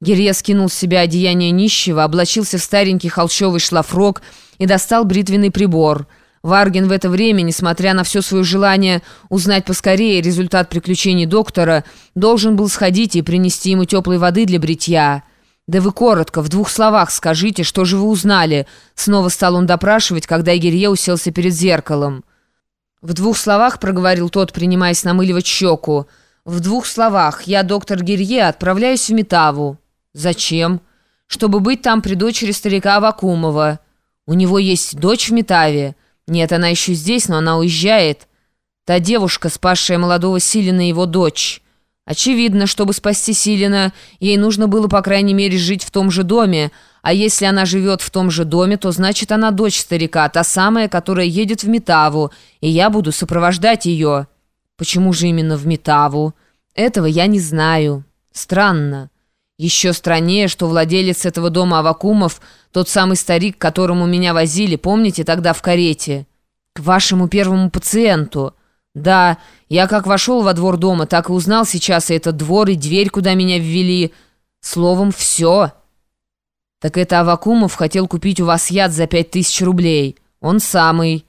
Гирье скинул с себя одеяние нищего, облачился в старенький холщовый шлафрок и достал бритвенный прибор. Варгин в это время, несмотря на все свое желание узнать поскорее результат приключений доктора, должен был сходить и принести ему теплой воды для бритья. «Да вы коротко, в двух словах скажите, что же вы узнали?» Снова стал он допрашивать, когда Гирье уселся перед зеркалом. «В двух словах», — проговорил тот, принимаясь намыливать щеку, — «в двух словах, я, доктор Гирье, отправляюсь в Метаву». «Зачем?» «Чтобы быть там при дочери старика Авакумова. У него есть дочь в Метаве. Нет, она еще здесь, но она уезжает. Та девушка, спасшая молодого Силина, его дочь». Очевидно, чтобы спасти Силина, ей нужно было, по крайней мере, жить в том же доме, а если она живет в том же доме, то значит она дочь старика, та самая, которая едет в Метаву, и я буду сопровождать ее. Почему же именно в Метаву? Этого я не знаю. Странно. Еще страннее, что владелец этого дома Авакумов, тот самый старик, которому меня возили, помните, тогда в карете? К вашему первому пациенту. «Да, я как вошел во двор дома, так и узнал сейчас и этот двор, и дверь, куда меня ввели. Словом, все». «Так это Авакумов хотел купить у вас яд за пять тысяч рублей. Он самый.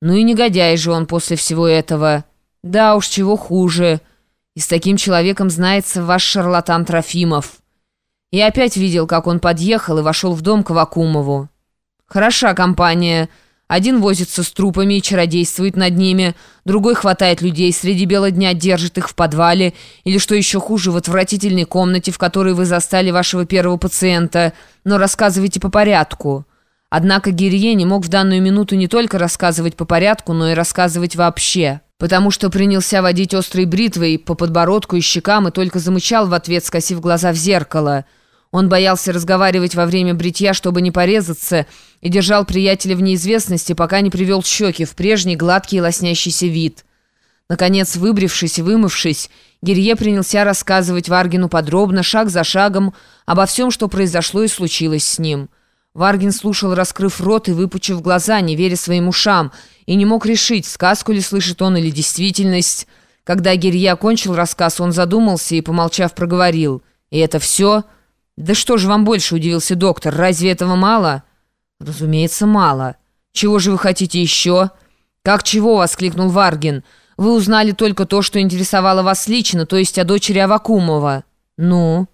Ну и негодяй же он после всего этого. Да уж, чего хуже. И с таким человеком знается ваш шарлатан Трофимов. Я опять видел, как он подъехал и вошел в дом к Авакумову. Хороша компания». Один возится с трупами и чародействует над ними, другой хватает людей среди бела дня, держит их в подвале, или, что еще хуже, в отвратительной комнате, в которой вы застали вашего первого пациента. Но рассказывайте по порядку». Однако Гирье не мог в данную минуту не только рассказывать по порядку, но и рассказывать вообще, потому что принялся водить острой бритвой по подбородку и щекам и только замычал в ответ, скосив глаза в зеркало – он боялся разговаривать во время бритья, чтобы не порезаться, и держал приятеля в неизвестности, пока не привел щеки в прежний гладкий и лоснящийся вид. Наконец, выбрившись и вымывшись, Гирье принялся рассказывать Варгину подробно, шаг за шагом, обо всем, что произошло и случилось с ним. Варгин слушал, раскрыв рот и выпучив глаза, не веря своим ушам, и не мог решить, сказку ли слышит он или действительность. Когда Гирье окончил рассказ, он задумался и, помолчав, проговорил. «И это все?» «Да что же вам больше?» – удивился доктор. «Разве этого мало?» «Разумеется, мало. Чего же вы хотите еще?» «Как чего?» – воскликнул Варгин. «Вы узнали только то, что интересовало вас лично, то есть о дочери Авакумова». «Ну?»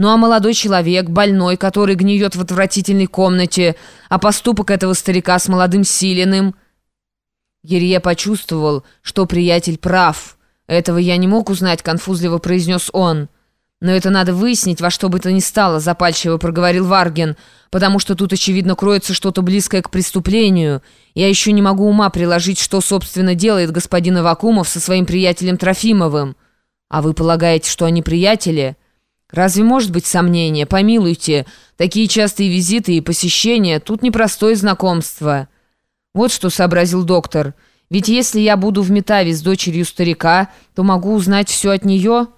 «Ну а молодой человек, больной, который гниет в отвратительной комнате, а поступок этого старика с молодым Силиным...» Ерье почувствовал, что приятель прав. «Этого я не мог узнать», — конфузливо произнес он. «Но это надо выяснить во что бы то ни стало», — запальчиво проговорил Варген, «потому что тут, очевидно, кроется что-то близкое к преступлению. Я еще не могу ума приложить, что, собственно, делает господин Авакумов со своим приятелем Трофимовым. А вы полагаете, что они приятели?» «Разве может быть сомнение? Помилуйте, такие частые визиты и посещения, тут непростое знакомство». «Вот что сообразил доктор. Ведь если я буду в Метаве с дочерью старика, то могу узнать все от нее».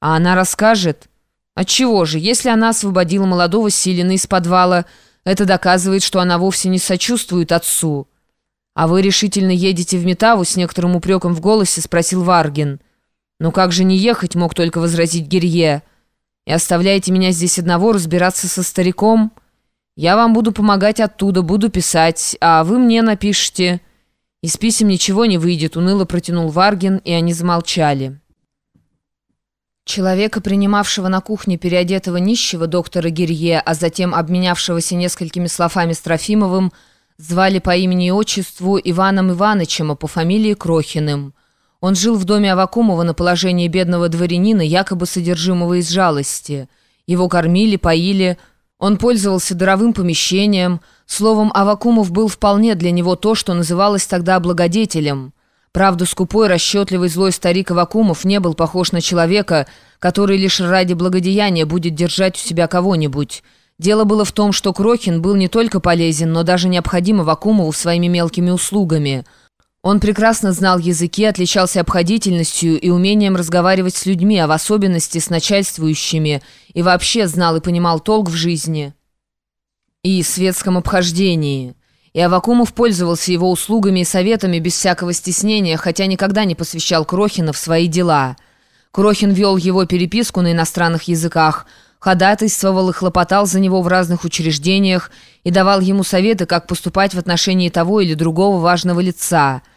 А она расскажет? Отчего же, если она освободила молодого Силина из подвала, это доказывает, что она вовсе не сочувствует отцу. А вы решительно едете в Метаву с некоторым упреком в голосе, спросил Варгин. Ну как же не ехать, мог только возразить Герье. И оставляете меня здесь одного разбираться со стариком? Я вам буду помогать оттуда, буду писать, а вы мне напишите. Из писем ничего не выйдет, уныло протянул Варгин, и они замолчали. Человека, принимавшего на кухне переодетого нищего доктора Гирье, а затем обменявшегося несколькими словами с Трофимовым, звали по имени и отчеству Иваном Иванычем, а по фамилии Крохиным. Он жил в доме Авакумова на положении бедного дворянина, якобы содержимого из жалости. Его кормили, поили, он пользовался даровым помещением. Словом, Авакумов был вполне для него то, что называлось тогда благодетелем – Правда, скупой, расчетливый, злой старик Авакумов не был похож на человека, который лишь ради благодеяния будет держать у себя кого-нибудь. Дело было в том, что Крохин был не только полезен, но даже необходим Авакумову своими мелкими услугами. Он прекрасно знал языки, отличался обходительностью и умением разговаривать с людьми, а в особенности с начальствующими, и вообще знал и понимал толк в жизни и светском обхождении. И Авакумов пользовался его услугами и советами без всякого стеснения, хотя никогда не посвящал Крохина в свои дела. Крохин вел его переписку на иностранных языках. ходатайствовал и хлопотал за него в разных учреждениях и давал ему советы, как поступать в отношении того или другого важного лица –